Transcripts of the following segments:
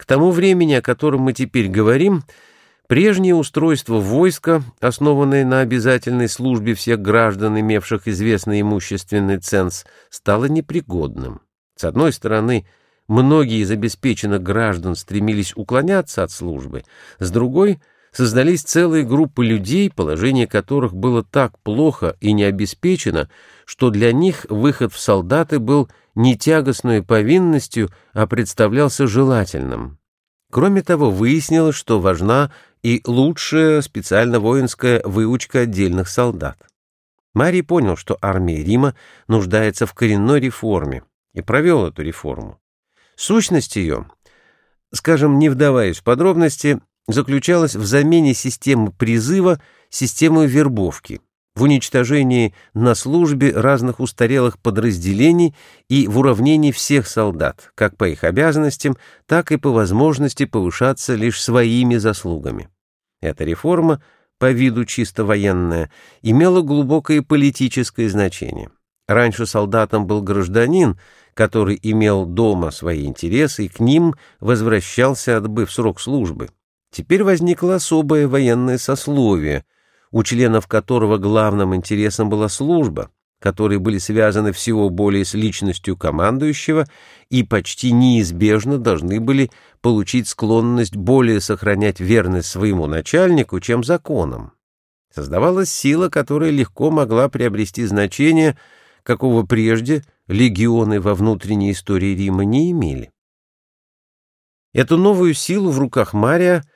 К тому времени, о котором мы теперь говорим, прежнее устройство войска, основанное на обязательной службе всех граждан, имевших известный имущественный ценз, стало непригодным. С одной стороны, многие из обеспеченных граждан стремились уклоняться от службы, с другой — создались целые группы людей, положение которых было так плохо и не обеспечено, что для них выход в солдаты был не тягостной повинностью, а представлялся желательным. Кроме того, выяснилось, что важна и лучшая специально воинская выучка отдельных солдат. Марий понял, что армия Рима нуждается в коренной реформе, и провел эту реформу. Сущность ее, скажем, не вдаваясь в подробности, заключалась в замене системы призыва системой вербовки – в уничтожении на службе разных устарелых подразделений и в уравнении всех солдат, как по их обязанностям, так и по возможности повышаться лишь своими заслугами. Эта реформа, по виду чисто военная, имела глубокое политическое значение. Раньше солдатом был гражданин, который имел дома свои интересы и к ним возвращался, отбыв срок службы. Теперь возникло особое военное сословие — у членов которого главным интересом была служба, которые были связаны всего более с личностью командующего и почти неизбежно должны были получить склонность более сохранять верность своему начальнику, чем законам. Создавалась сила, которая легко могла приобрести значение, какого прежде легионы во внутренней истории Рима не имели. Эту новую силу в руках Мария –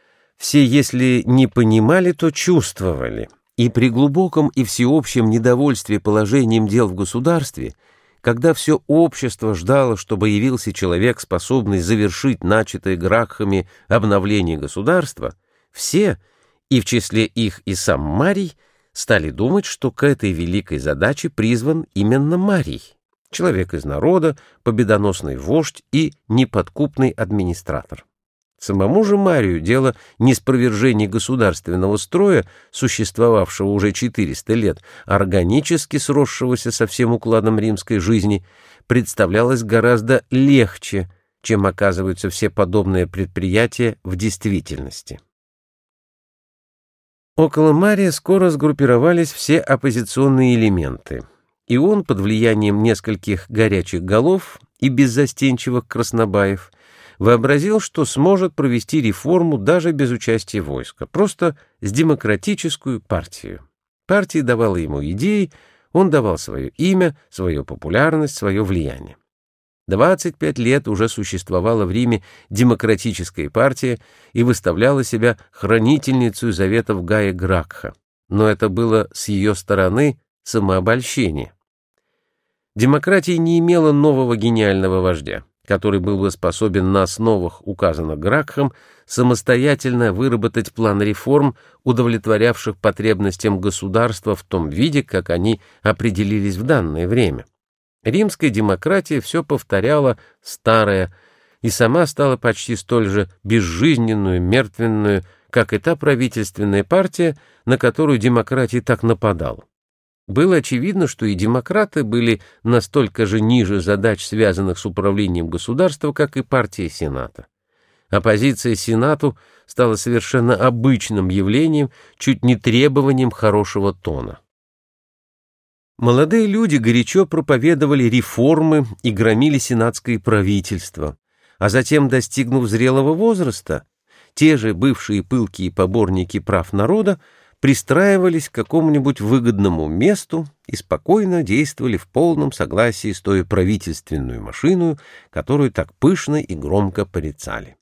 все, если не понимали, то чувствовали, и при глубоком и всеобщем недовольстве положением дел в государстве, когда все общество ждало, чтобы явился человек, способный завершить начатое Гракхами обновление государства, все, и в числе их и сам Марий, стали думать, что к этой великой задаче призван именно Марий, человек из народа, победоносный вождь и неподкупный администратор. Самому же Марию дело неспровержения государственного строя, существовавшего уже 400 лет, органически сросшегося со всем укладом римской жизни, представлялось гораздо легче, чем оказываются все подобные предприятия в действительности. Около Мария скоро сгруппировались все оппозиционные элементы, и он под влиянием нескольких горячих голов и беззастенчивых краснобаев – вообразил, что сможет провести реформу даже без участия войска, просто с демократическую партию. Партия давала ему идеи, он давал свое имя, свою популярность, свое влияние. 25 лет уже существовала в Риме демократическая партия и выставляла себя хранительницей заветов Гая Гракха, но это было с ее стороны самообольщение. Демократия не имела нового гениального вождя который был бы способен на основах, указанных Гракхом, самостоятельно выработать план реформ, удовлетворявших потребностям государства в том виде, как они определились в данное время. Римская демократия все повторяла старое и сама стала почти столь же безжизненную, мертвенную, как и та правительственная партия, на которую демократия так нападала. Было очевидно, что и демократы были настолько же ниже задач, связанных с управлением государства, как и партия Сената. Оппозиция Сенату стала совершенно обычным явлением, чуть не требованием хорошего тона. Молодые люди горячо проповедовали реформы и громили сенатское правительство, а затем, достигнув зрелого возраста, те же бывшие пылкие поборники прав народа пристраивались к какому-нибудь выгодному месту и спокойно действовали в полном согласии с той правительственную машину, которую так пышно и громко порицали.